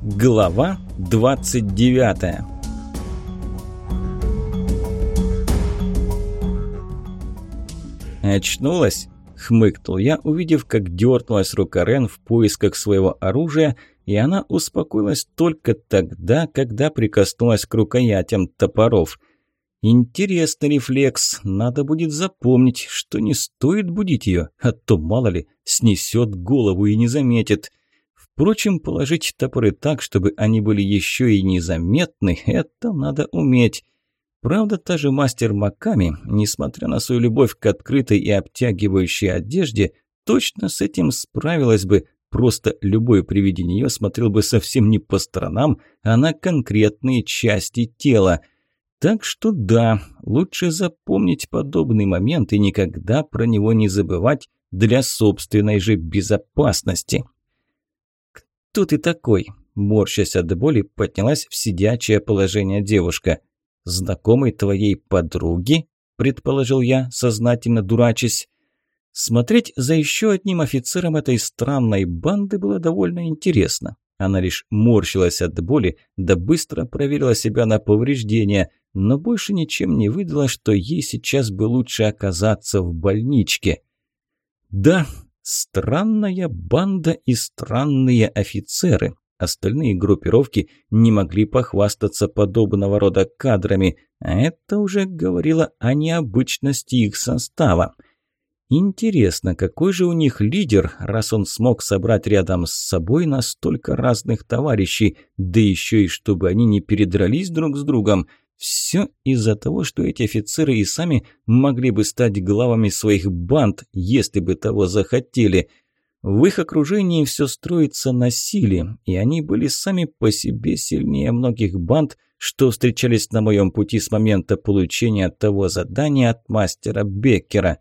Глава 29 «Очнулась?» – хмыкнул я, увидев, как дернулась рука Рен в поисках своего оружия, и она успокоилась только тогда, когда прикоснулась к рукоятям топоров. Интересный рефлекс, надо будет запомнить, что не стоит будить ее, а то, мало ли, снесет голову и не заметит. Впрочем, положить топоры так, чтобы они были еще и незаметны, это надо уметь. Правда, та же мастер Маками, несмотря на свою любовь к открытой и обтягивающей одежде, точно с этим справилась бы, просто любой при виде нее смотрел бы совсем не по сторонам, а на конкретные части тела. Так что да, лучше запомнить подобный момент и никогда про него не забывать для собственной же безопасности. «Кто ты такой?» Морщась от боли, поднялась в сидячее положение девушка знакомой твоей подруги?» – предположил я, сознательно дурачась. Смотреть за еще одним офицером этой странной банды было довольно интересно. Она лишь морщилась от боли, да быстро проверила себя на повреждения, но больше ничем не выдала, что ей сейчас бы лучше оказаться в больничке. Да, странная банда и странные офицеры. Остальные группировки не могли похвастаться подобного рода кадрами, а это уже говорило о необычности их состава. Интересно, какой же у них лидер, раз он смог собрать рядом с собой настолько разных товарищей, да еще и чтобы они не передрались друг с другом. Все из-за того, что эти офицеры и сами могли бы стать главами своих банд, если бы того захотели – в их окружении все строится на силе, и они были сами по себе сильнее многих банд, что встречались на моем пути с момента получения того задания от мастера Беккера.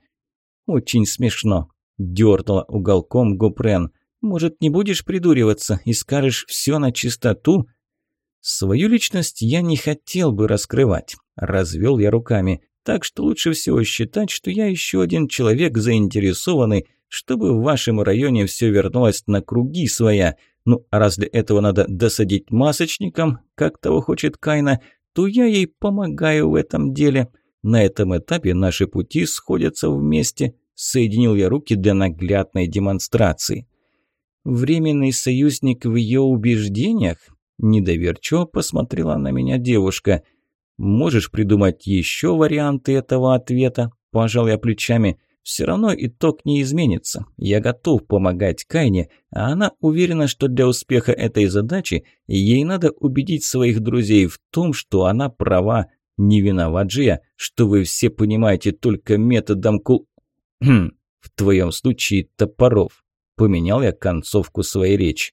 «Очень смешно», – дернула уголком Гупрен. «Может, не будешь придуриваться и скажешь все на чистоту?» Свою личность я не хотел бы раскрывать. Развел я руками. Так что лучше всего считать, что я еще один человек заинтересованный чтобы в вашем районе все вернулось на круги своя. Ну, а раз для этого надо досадить масочникам, как того хочет Кайна, то я ей помогаю в этом деле. На этом этапе наши пути сходятся вместе. Соединил я руки для наглядной демонстрации. Временный союзник в ее убеждениях? Недоверчиво посмотрела на меня девушка. Можешь придумать еще варианты этого ответа? Пожал я плечами. Все равно итог не изменится. Я готов помогать Кайне, а она уверена, что для успеха этой задачи ей надо убедить своих друзей в том, что она права. Не виноват же я, что вы все понимаете только методом кул... Хм, в твоем случае топоров. Поменял я концовку своей речи.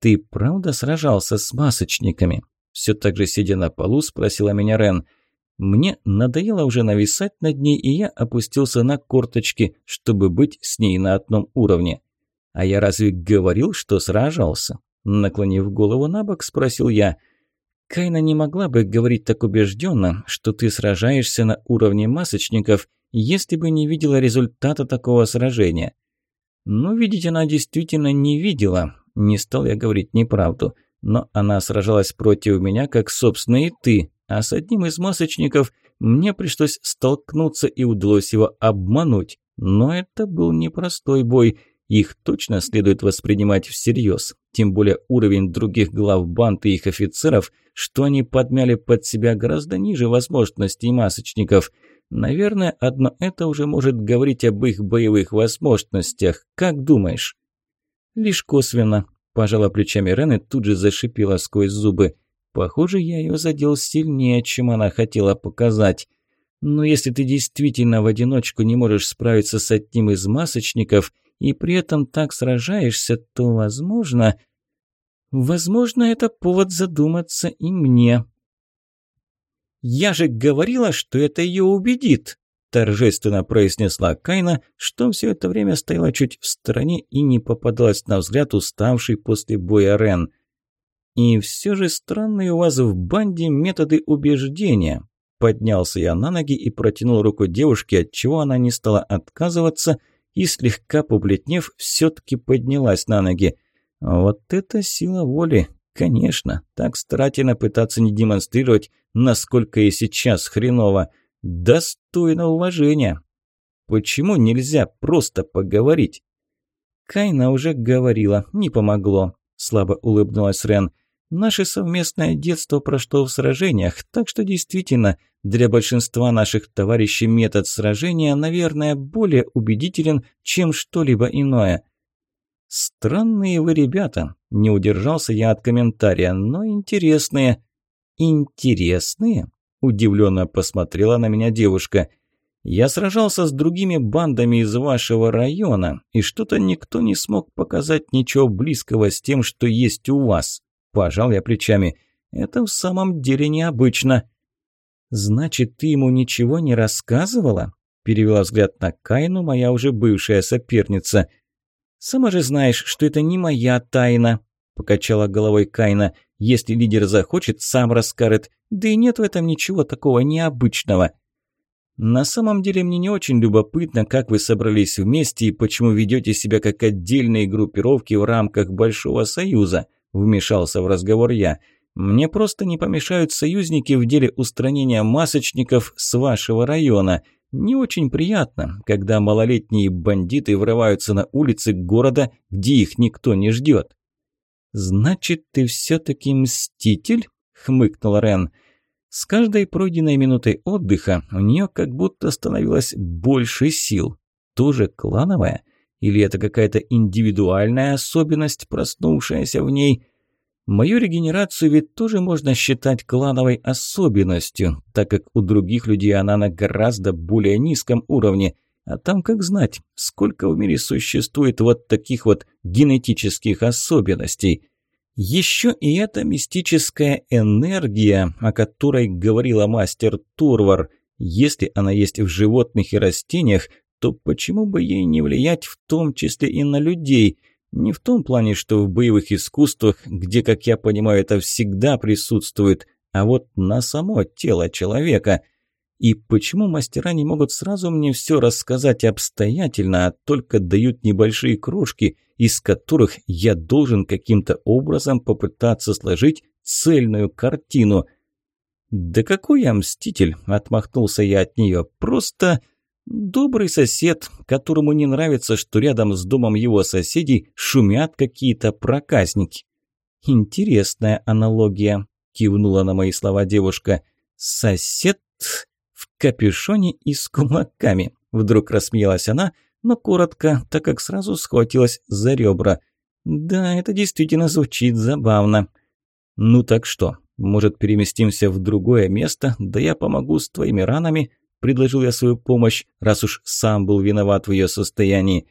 «Ты правда сражался с масочниками?» Все так же сидя на полу, спросила меня Рен – мне надоело уже нависать над ней, и я опустился на корточки, чтобы быть с ней на одном уровне. «А я разве говорил, что сражался?» Наклонив голову на бок, спросил я. «Кайна не могла бы говорить так убежденно, что ты сражаешься на уровне масочников, если бы не видела результата такого сражения». «Ну, видеть она действительно не видела. Не стал я говорить неправду. Но она сражалась против меня, как, собственно, и ты, а с одним из масочников мне пришлось столкнуться и удалось его обмануть. Но это был непростой бой, их точно следует воспринимать всерьез. Тем более уровень других глав банд и их офицеров, что они подмяли под себя гораздо ниже возможностей масочников. Наверное, одно это уже может говорить об их боевых возможностях. Как думаешь? Лишь косвенно. Пожала плечами Рен и тут же зашипела сквозь зубы. Похоже, я ее задел сильнее, чем она хотела показать. Но если ты действительно в одиночку не можешь справиться с одним из масочников и при этом так сражаешься, то, возможно... Возможно, это повод задуматься и мне. «Я же говорила, что это ее убедит!» Торжественно произнесла Кайна, что все это время стояла чуть в стороне и не попадалась на взгляд уставший после боя Рен. И все же странные у вас в банде методы убеждения. Поднялся я на ноги и протянул руку девушке, от чего она не стала отказываться и, слегка побледнев, все-таки поднялась на ноги. Вот это сила воли! Конечно, так старательно пытаться не демонстрировать, насколько и сейчас хреново. Достойно уважения. Почему нельзя просто поговорить? Кайна уже говорила, не помогло. Слабо улыбнулась Рен. Наше совместное детство прошло в сражениях, так что действительно, для большинства наших товарищей метод сражения, наверное, более убедителен, чем что-либо иное. Странные вы ребята, не удержался я от комментария, но интересные. Интересные? Удивленно посмотрела на меня девушка. Я сражался с другими бандами из вашего района, и что-то никто не смог показать ничего близкого с тем, что есть у вас. Пожал я плечами. Это в самом деле необычно. Значит, ты ему ничего не рассказывала? Перевела взгляд на Кайну моя уже бывшая соперница. Сама же знаешь, что это не моя тайна, покачала головой Кайна. Если лидер захочет, сам расскажет. Да и нет в этом ничего такого необычного. На самом деле мне не очень любопытно, как вы собрались вместе и почему ведете себя как отдельные группировки в рамках Большого Союза вмешался в разговор я. «Мне просто не помешают союзники в деле устранения масочников с вашего района. Не очень приятно, когда малолетние бандиты врываются на улицы города, где их никто не ждет». «Значит, ты все-таки мститель?» – хмыкнул Рен. С каждой пройденной минутой отдыха у нее как будто становилось больше сил. Тоже клановая? Или это какая-то индивидуальная особенность, проснувшаяся в ней? Мою регенерацию ведь тоже можно считать клановой особенностью, так как у других людей она на гораздо более низком уровне. А там как знать, сколько в мире существует вот таких вот генетических особенностей. Еще и эта мистическая энергия, о которой говорила мастер Турвар. Если она есть в животных и растениях, то почему бы ей не влиять в том числе и на людей? Не в том плане, что в боевых искусствах, где, как я понимаю, это всегда присутствует, а вот на само тело человека. И почему мастера не могут сразу мне все рассказать обстоятельно, а только дают небольшие кружки, из которых я должен каким-то образом попытаться сложить цельную картину? «Да какой я мститель!» – отмахнулся я от нее. «Просто...» Добрый сосед, которому не нравится, что рядом с домом его соседей шумят какие-то проказники. Интересная аналогия, кивнула на мои слова девушка. Сосед капюшоне и с кулаками. Вдруг рассмеялась она, но коротко, так как сразу схватилась за ребра. Да, это действительно звучит забавно. Ну так что, может переместимся в другое место, да я помогу с твоими ранами, Предложил я свою помощь, раз уж сам был виноват в ее состоянии.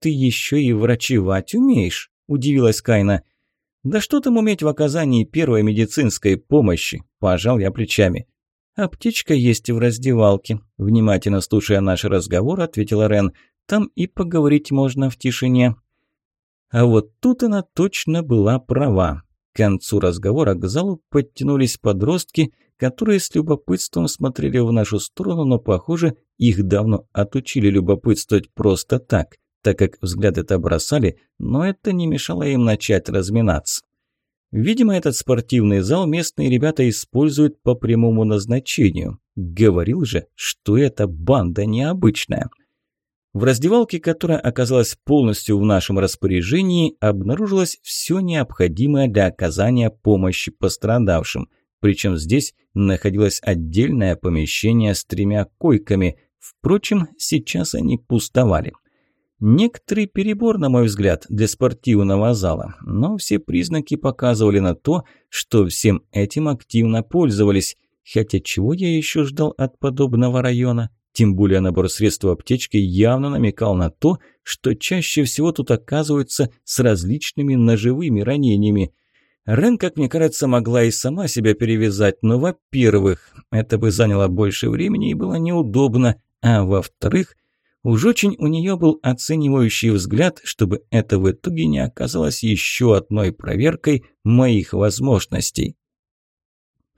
«Ты еще и врачевать умеешь?» – удивилась Кайна. «Да что там уметь в оказании первой медицинской помощи?» – пожал я плечами. «Аптечка есть в раздевалке», – внимательно слушая наш разговор, ответила Рен. «Там и поговорить можно в тишине». А вот тут она точно была права. К концу разговора к залу подтянулись подростки – которые с любопытством смотрели в нашу сторону, но, похоже, их давно отучили любопытствовать просто так, так как взгляд это бросали, но это не мешало им начать разминаться. Видимо, этот спортивный зал местные ребята используют по прямому назначению. Говорил же, что эта банда необычная. В раздевалке, которая оказалась полностью в нашем распоряжении, обнаружилось все необходимое для оказания помощи пострадавшим – причем здесь находилось отдельное помещение с тремя койками. Впрочем, сейчас они пустовали. Некоторый перебор, на мой взгляд, для спортивного зала, но все признаки показывали на то, что всем этим активно пользовались. Хотя чего я еще ждал от подобного района? Тем более набор средств в аптечке явно намекал на то, что чаще всего тут оказываются с различными ножевыми ранениями. Рен, как мне кажется, могла и сама себя перевязать, но, во-первых, это бы заняло больше времени и было неудобно, а во-вторых, уж очень у нее был оценивающий взгляд, чтобы это в итоге не оказалось еще одной проверкой моих возможностей.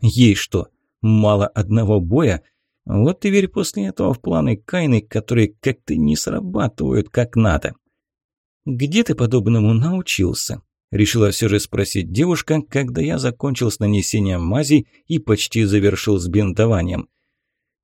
Ей что, мало одного боя? Вот и верь после этого в планы Кайны, которые как-то не срабатывают как надо. «Где ты подобному научился?» Решила все же спросить девушка, когда я закончил с нанесением мазей и почти завершил с бинтованием.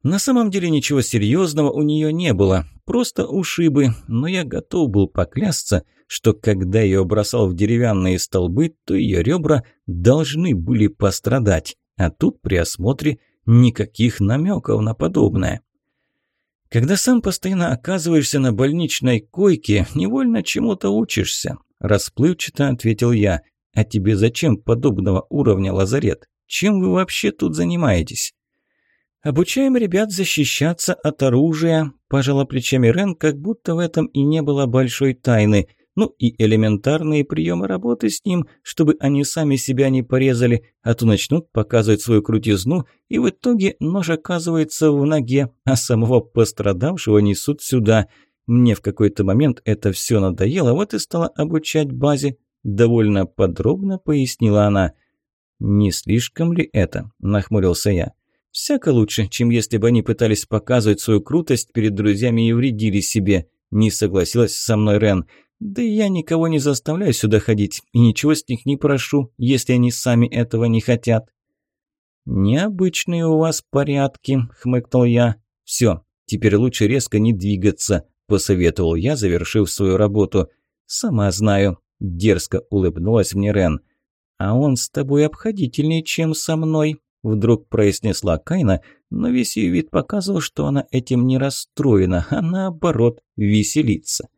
На самом деле ничего серьезного у нее не было, просто ушибы, но я готов был поклясться, что когда ее бросал в деревянные столбы, то ее ребра должны были пострадать, а тут при осмотре никаких намеков на подобное. Когда сам постоянно оказываешься на больничной койке, невольно чему-то учишься. Расплывчато ответил я. А тебе зачем подобного уровня лазарет? Чем вы вообще тут занимаетесь? Обучаем ребят защищаться от оружия, пожала плечами Рен, как будто в этом и не было большой тайны ну и элементарные приемы работы с ним, чтобы они сами себя не порезали, а то начнут показывать свою крутизну, и в итоге нож оказывается в ноге, а самого пострадавшего несут сюда. Мне в какой-то момент это все надоело, вот и стала обучать базе. Довольно подробно пояснила она. «Не слишком ли это?» – нахмурился я. «Всяко лучше, чем если бы они пытались показывать свою крутость перед друзьями и вредили себе», – не согласилась со мной Рен. Да и я никого не заставляю сюда ходить, и ничего с них не прошу, если они сами этого не хотят». «Необычные у вас порядки», – хмыкнул я. «Все, теперь лучше резко не двигаться», – посоветовал я, завершив свою работу. «Сама знаю», – дерзко улыбнулась мне Рен. «А он с тобой обходительнее, чем со мной», – вдруг произнесла Кайна, но весь ее вид показывал, что она этим не расстроена, а наоборот веселится.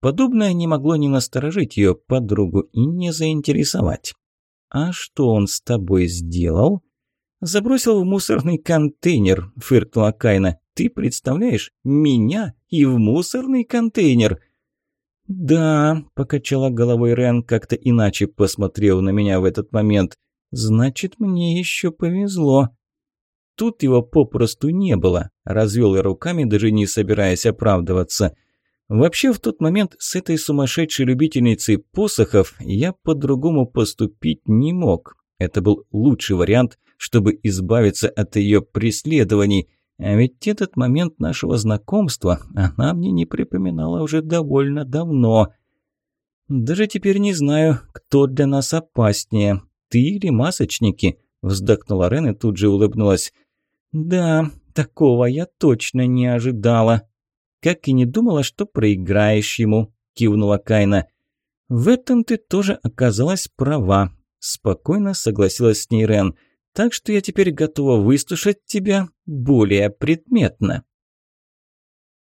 Подобное не могло не насторожить ее подругу и не заинтересовать. «А что он с тобой сделал?» «Забросил в мусорный контейнер», – фыркнула Кайна. «Ты представляешь, меня и в мусорный контейнер!» «Да», – покачала головой Рен, как-то иначе посмотрел на меня в этот момент. «Значит, мне еще повезло». Тут его попросту не было, развел я руками, даже не собираясь оправдываться – Вообще, в тот момент с этой сумасшедшей любительницей посохов я по-другому поступить не мог. Это был лучший вариант, чтобы избавиться от ее преследований. А ведь этот момент нашего знакомства она мне не припоминала уже довольно давно. «Даже теперь не знаю, кто для нас опаснее, ты или масочники?» Вздохнула Рен и тут же улыбнулась. «Да, такого я точно не ожидала». Как и не думала, что проиграешь ему», – кивнула Кайна. «В этом ты тоже оказалась права», – спокойно согласилась с ней Рен. «Так что я теперь готова выслушать тебя более предметно».